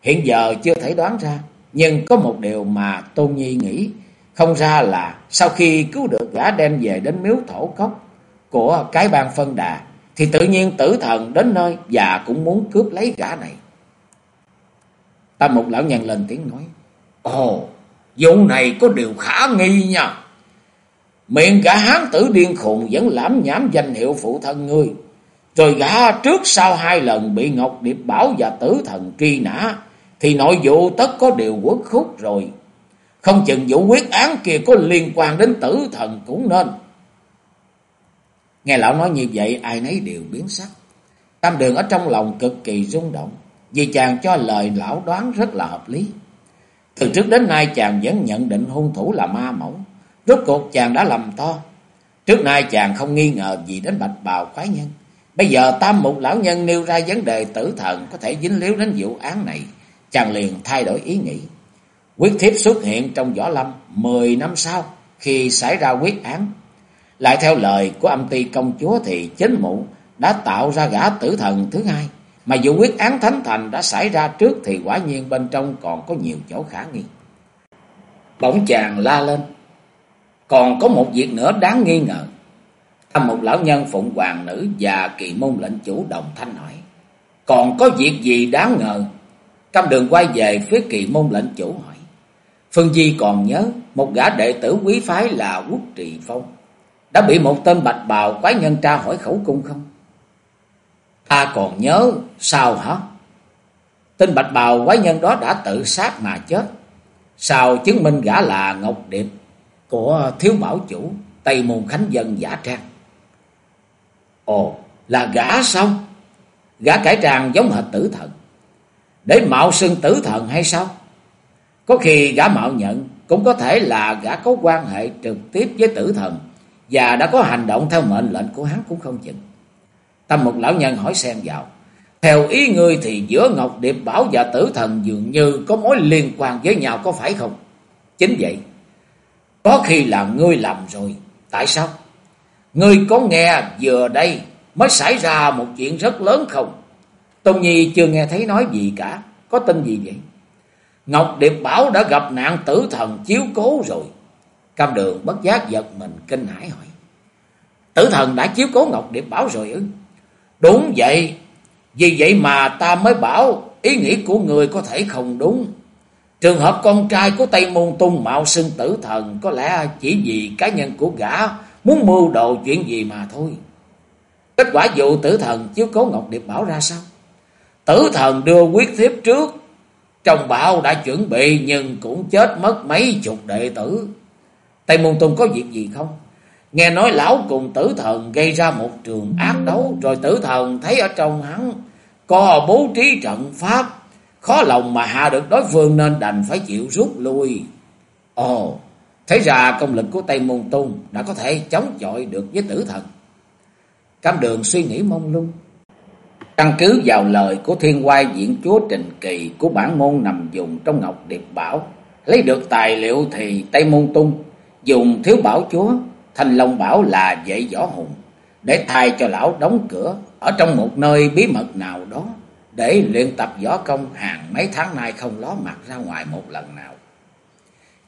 Hiện giờ chưa thể đoán ra, nhưng có một điều mà Tôn Nhi nghĩ, không ra là sau khi cứu được gã đem về đến miếu thổ cốc của cái bang phân đà, thì tự nhiên tử thần đến nơi và cũng muốn cướp lấy gã này. Tam một lão nhân lên tiếng nói, Ồ, vụ này có điều khả nghi nha. Miệng gã hán tử điên khùng vẫn lãm nhảm danh hiệu phụ thân ngươi. Rồi gã trước sau hai lần bị Ngọc Điệp Bảo và tử thần truy nã. Thì nội vụ tất có điều quất khúc rồi. Không chừng vụ quyết án kia có liên quan đến tử thần cũng nên. Nghe lão nói như vậy, ai nấy đều biến sắc. Tam đường ở trong lòng cực kỳ rung động. Vì chàng cho lời lão đoán rất là hợp lý. Từ trước đến nay chàng vẫn nhận định hung thủ là ma mẫu. Rốt cuộc chàng đã lầm to. Trước nay chàng không nghi ngờ gì đến bạch bào quái nhân. Bây giờ tam mục lão nhân nêu ra vấn đề tử thần có thể dính líu đến vụ án này. Chàng liền thay đổi ý nghĩ. Quyết thiếp xuất hiện trong võ lâm 10 năm sau khi xảy ra quyết án. Lại theo lời của âm ty công chúa thì chính mụ đã tạo ra gã tử thần thứ hai. Mà vụ quyết án thánh thành đã xảy ra trước thì quả nhiên bên trong còn có nhiều chỗ khả nghi. Bỗng chàng la lên. Còn có một việc nữa đáng nghi ngờ. Thăm một lão nhân phụng hoàng nữ và kỳ môn lệnh chủ đồng thanh hỏi. Còn có việc gì đáng ngờ? Cam đường quay về phía kỳ môn lệnh chủ hỏi. Phương Di còn nhớ một gã đệ tử quý phái là Quốc Trì Phong. Đã bị một tên bạch bào quái nhân tra hỏi khẩu cung không? Ta còn nhớ, sao hả? Tên bạch bào quái nhân đó đã tự sát mà chết. Sao chứng minh gã là Ngọc Điệp của thiếu bảo chủ Tây Môn Khánh Dân giả trang? Ồ, là gã sao? Gã cải trang giống hệt tử thần. Để mạo xưng tử thần hay sao? Có khi gã mạo nhận cũng có thể là gã có quan hệ trực tiếp với tử thần và đã có hành động theo mệnh lệnh của hắn cũng không chừng. Tâm một lão nhân hỏi xem vào. Theo ý ngươi thì giữa Ngọc Điệp Bảo và tử thần dường như có mối liên quan với nhau có phải không? Chính vậy. Có khi là ngươi làm rồi. Tại sao? Ngươi có nghe vừa đây mới xảy ra một chuyện rất lớn không? Tôn Nhi chưa nghe thấy nói gì cả. Có tin gì vậy? Ngọc Điệp Bảo đã gặp nạn tử thần chiếu cố rồi. Cam đường bất giác giật mình kinh hãi hỏi. Tử thần đã chiếu cố Ngọc Điệp Bảo rồi ư? Đúng vậy. Vì vậy mà ta mới bảo ý nghĩ của người có thể không đúng. Trường hợp con trai của Tây Môn Tung mạo xưng tử thần, có lẽ chỉ vì cá nhân của gã muốn mưu đồ chuyện gì mà thôi. Kết quả vụ tử thần chiếu cố Ngọc Điệp Bảo ra sao? Tử thần đưa quyết thiếp trước. Trong bảo đã chuẩn bị nhưng cũng chết mất mấy chục đệ tử. Tây Môn Tung có việc gì không? Nghe nói lão cùng tử thần gây ra một trường ác đấu. Rồi tử thần thấy ở trong hắn có bố trí trận pháp. Khó lòng mà hạ được đối phương nên đành phải chịu rút lui. Ồ, thấy ra công lực của Tây Môn Tung đã có thể chống chọi được với tử thần. Cam đường suy nghĩ mông lung. Căn cứ vào lời của thiên quai diễn chúa Trình Kỳ của bản môn nằm dùng trong Ngọc Điệp Bảo. Lấy được tài liệu thì Tây Môn Tung dùng thiếu bảo chúa thành Long bảo là dạy võ hùng, để thay cho lão đóng cửa ở trong một nơi bí mật nào đó, để luyện tập võ công hàng mấy tháng nay không ló mặt ra ngoài một lần nào.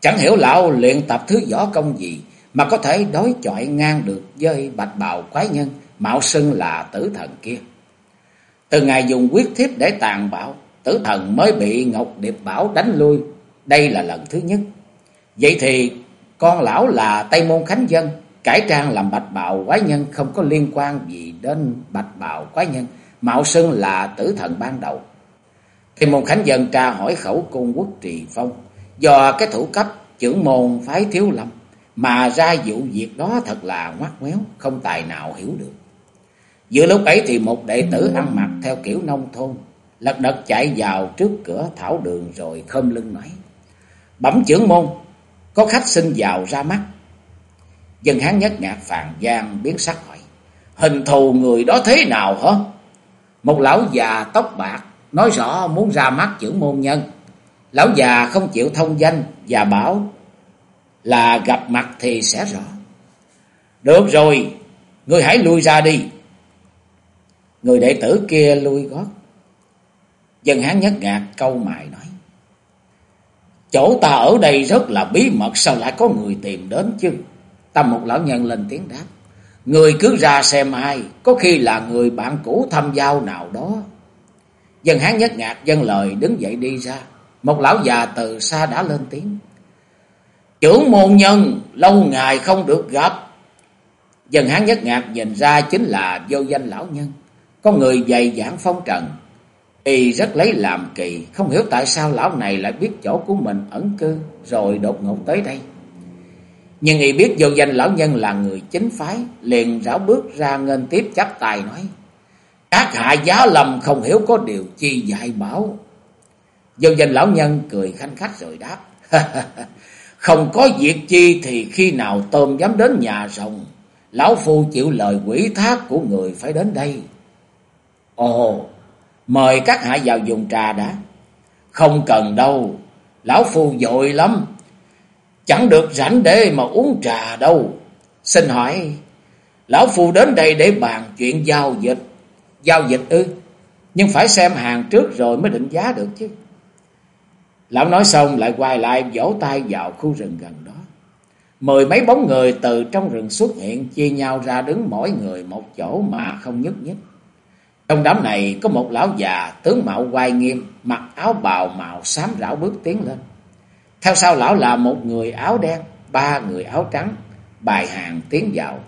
Chẳng hiểu lão luyện tập thứ võ công gì mà có thể đối chọi ngang được với bạch bào quái nhân mạo xưng là tử thần kia. Từ ngày dùng quyết thiếp để tàn bạo, tử thần mới bị Ngọc Điệp Bảo đánh lui. Đây là lần thứ nhất. Vậy thì con lão là Tây Môn Khánh Dân, cải trang làm bạch bào quái nhân không có liên quan gì đến bạch bào quái nhân, mạo xưng là tử thần ban đầu. Thì Môn Khánh Dân tra hỏi khẩu cung quốc trì phong, do cái thủ cấp trưởng môn phái thiếu lâm, mà ra vụ việc đó thật là ngoắt ngoéo, không tài nào hiểu được. Giữa lúc ấy thì một đệ tử ăn mặc theo kiểu nông thôn, lật đật chạy vào trước cửa thảo đường rồi khom lưng nói. Bẩm trưởng môn, có khách xin vào ra mắt. Dân hán nhất ngạc phàn gian biến sắc hỏi. Hình thù người đó thế nào hả? Một lão già tóc bạc nói rõ muốn ra mắt chữ môn nhân. Lão già không chịu thông danh và bảo là gặp mặt thì sẽ rõ. Được rồi, người hãy lui ra đi. Người đệ tử kia lui gót. Dân hán nhất ngạc câu mài nói. Chỗ ta ở đây rất là bí mật sao lại có người tìm đến chứ? Tâm một lão nhân lên tiếng đáp. Người cứ ra xem ai, có khi là người bạn cũ thăm giao nào đó. Dân hán nhất ngạc dân lời đứng dậy đi ra. Một lão già từ xa đã lên tiếng. Trưởng môn nhân, lâu ngày không được gặp. Dân hán nhất ngạc nhìn ra chính là vô danh lão nhân. Có người dày dãn phong trần. Y rất lấy làm kỳ, không hiểu tại sao lão này lại biết chỗ của mình ẩn cư, rồi đột ngột tới đây. Nhưng y biết vô danh lão nhân là người chính phái, liền rảo bước ra ngân tiếp chắp tài nói. Các hạ giá lầm không hiểu có điều chi dạy bảo. Vô danh lão nhân cười khanh khách rồi đáp. không có việc chi thì khi nào tôm dám đến nhà rồng, lão phu chịu lời quỷ thác của người phải đến đây. Ồ, mời các hạ vào dùng trà đã. Không cần đâu, lão phu dội lắm. Chẳng được rảnh để mà uống trà đâu. Xin hỏi, lão phu đến đây để bàn chuyện giao dịch. Giao dịch ư? Nhưng phải xem hàng trước rồi mới định giá được chứ. Lão nói xong lại quay lại vỗ tay vào khu rừng gần đó. Mười mấy bóng người từ trong rừng xuất hiện chia nhau ra đứng mỗi người một chỗ mà không nhúc nhích. Trong đám này có một lão già tướng mạo quai nghiêm, mặc áo bào màu xám rảo bước tiến lên. Theo sau lão là một người áo đen, ba người áo trắng, bài hàng tiến vào.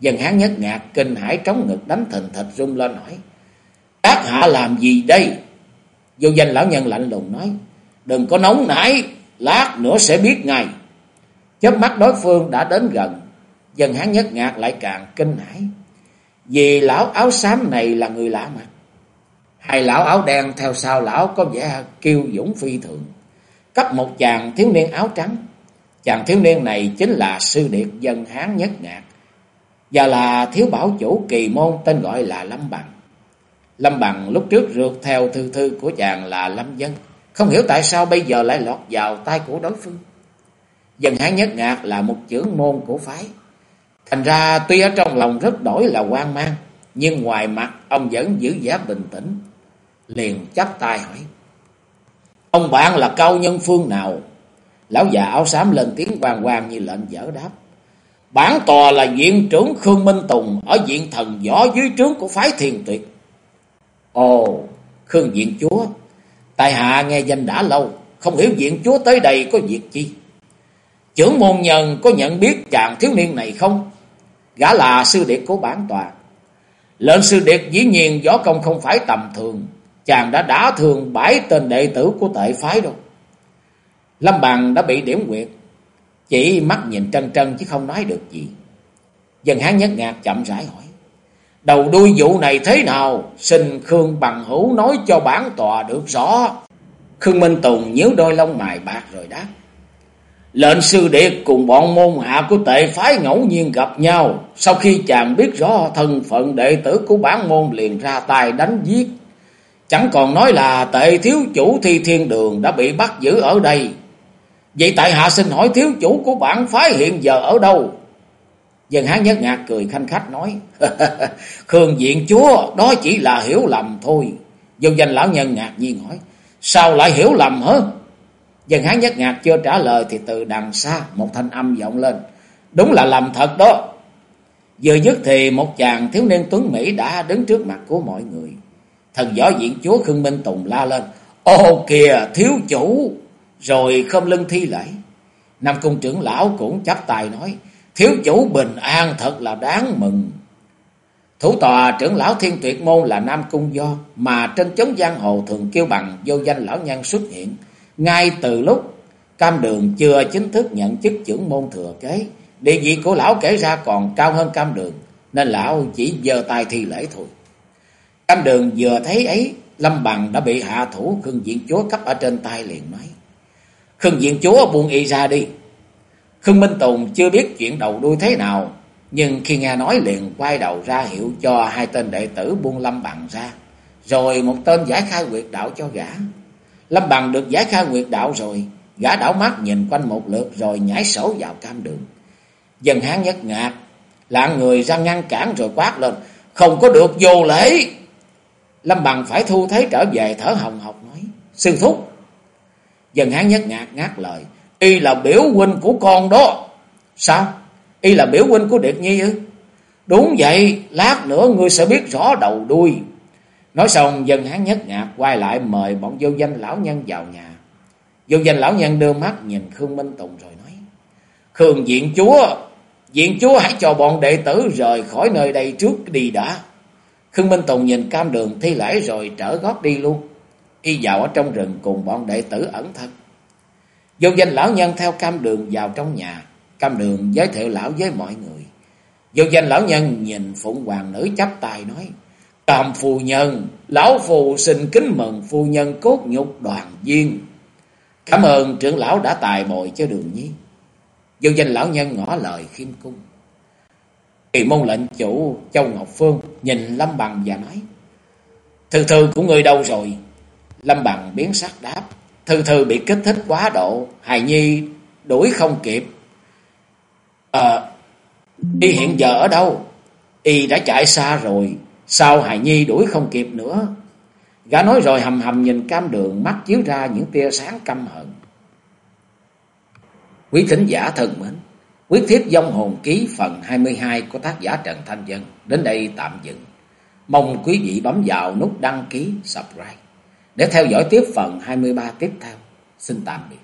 Dân hán nhất ngạc kinh hãi trống ngực đánh thình thịch rung lên hỏi. Các hạ làm gì đây? Vô danh lão nhân lạnh lùng nói. Đừng có nóng nảy, lát nữa sẽ biết ngay. Chớp mắt đối phương đã đến gần, dân hán nhất ngạc lại càng kinh hãi. Vì lão áo xám này là người lạ mặt. Hai lão áo đen theo sau lão có vẻ kiêu dũng phi thường. Cấp một chàng thiếu niên áo trắng. Chàng thiếu niên này chính là sư điệt dân Hán nhất ngạc. Và là thiếu bảo chủ kỳ môn tên gọi là Lâm Bằng. Lâm Bằng lúc trước rượt theo thư thư của chàng là Lâm Dân. Không hiểu tại sao bây giờ lại lọt vào tay của đối phương. Dân Hán nhất ngạc là một trưởng môn của phái. Thành ra tuy ở trong lòng rất đổi là quan mang, nhưng ngoài mặt ông vẫn giữ giá bình tĩnh. Liền chắp tay hỏi. Ông bạn là cao nhân phương nào? Lão già áo xám lên tiếng vang vang như lệnh dở đáp. Bản tòa là viện trưởng Khương Minh Tùng ở viện thần võ dưới trướng của phái thiền tuyệt. Ồ, Khương viện chúa, tại hạ nghe danh đã lâu, không hiểu viện chúa tới đây có việc chi. Trưởng môn nhân có nhận biết chàng thiếu niên này không? Gã là sư điệt của bản tòa. Lệnh sư điệt dĩ nhiên võ công không phải tầm thường. Chàng đã đã thường bãi tên đệ tử của tệ phái đâu. Lâm Bằng đã bị điểm quyệt. Chỉ mắt nhìn trân trân chứ không nói được gì. Dân hán nhất ngạc chậm rãi hỏi. Đầu đuôi vụ này thế nào? Xin Khương Bằng Hữu nói cho bản tòa được rõ. Khương Minh Tùng nhíu đôi lông mày bạc rồi đáp. Lệnh sư điệt cùng bọn môn hạ của tệ phái ngẫu nhiên gặp nhau. Sau khi chàng biết rõ thân phận đệ tử của bản môn liền ra tay đánh giết. Chẳng còn nói là tệ thiếu chủ thi thiên đường đã bị bắt giữ ở đây. Vậy tại hạ xin hỏi thiếu chủ của bản phái hiện giờ ở đâu? Dân hán nhất ngạc cười khanh khách nói. Khương diện chúa, đó chỉ là hiểu lầm thôi. Vô danh lão nhân ngạc nhiên hỏi. Sao lại hiểu lầm hả? Dân hán nhất ngạc chưa trả lời thì từ đằng xa một thanh âm vọng lên. Đúng là làm thật đó. Vừa dứt thì một chàng thiếu niên tuấn Mỹ đã đứng trước mặt của mọi người. Thần võ diện chúa Khương Minh Tùng la lên. Ô kìa thiếu chủ. Rồi không lưng thi lễ. Nam cung trưởng lão cũng chắp tay nói. Thiếu chủ bình an thật là đáng mừng. Thủ tòa trưởng lão thiên tuyệt môn là Nam Cung Do. Mà trên chốn giang hồ thường kêu bằng vô danh lão nhân xuất hiện. Ngay từ lúc Cam Đường chưa chính thức nhận chức trưởng môn thừa kế, địa vị của lão kể ra còn cao hơn Cam Đường, nên lão chỉ giơ tay thi lễ thôi. Cam đường vừa thấy ấy, Lâm Bằng đã bị hạ thủ Khương Diện Chúa cấp ở trên tay liền nói. Khương Diện Chúa buông y ra đi. Khương Minh Tùng chưa biết chuyện đầu đuôi thế nào, nhưng khi nghe nói liền quay đầu ra hiệu cho hai tên đệ tử buông Lâm Bằng ra, rồi một tên giải khai quyệt đạo cho gã. Lâm Bằng được giải khai quyệt đạo rồi, gã đảo mắt nhìn quanh một lượt rồi nhảy sổ vào cam đường. Dân hán nhất ngạc, lạng người ra ngăn cản rồi quát lên, không có được vô lễ. Lâm Bằng phải thu thế trở về thở hồng học nói, sư thúc. Dân hán nhất ngạc ngát lời, y là biểu huynh của con đó. Sao? Y là biểu huynh của Điệt Nhi ư? Đúng vậy, lát nữa ngươi sẽ biết rõ đầu đuôi. Nói xong dân hán nhất ngạc quay lại mời bọn vô danh lão nhân vào nhà. Vô danh lão nhân đưa mắt nhìn Khương Minh Tùng rồi nói. Khương diện chúa, diện chúa hãy cho bọn đệ tử rời khỏi nơi đây trước đi đã. Khương Minh Tùng nhìn cam đường thi lễ rồi trở gót đi luôn. Y vào ở trong rừng cùng bọn đệ tử ẩn thân. Vô danh lão nhân theo cam đường vào trong nhà. Cam đường giới thiệu lão với mọi người. Vô danh lão nhân nhìn phụng hoàng nữ chắp tay nói. Cam phu nhân, lão phù xin kính mừng phu nhân cốt nhục đoàn viên. Cảm ơn trưởng lão đã tài bồi cho đường nhi. Vô danh lão nhân ngỏ lời khiêm cung. Kỳ môn lệnh chủ Châu Ngọc Phương nhìn Lâm Bằng và nói. Thư thư của người đâu rồi? Lâm Bằng biến sắc đáp. Thư thư bị kích thích quá độ. Hài Nhi đuổi không kịp. Ờ, y hiện giờ ở đâu? Y đã chạy xa rồi. Sao Hài Nhi đuổi không kịp nữa? Gã nói rồi hầm hầm nhìn cam đường mắt chiếu ra những tia sáng căm hận. Quý thính giả thân mến, quyết thiết dông hồn ký phần 22 của tác giả Trần Thanh Dân đến đây tạm dừng. Mong quý vị bấm vào nút đăng ký, subscribe để theo dõi tiếp phần 23 tiếp theo. Xin tạm biệt.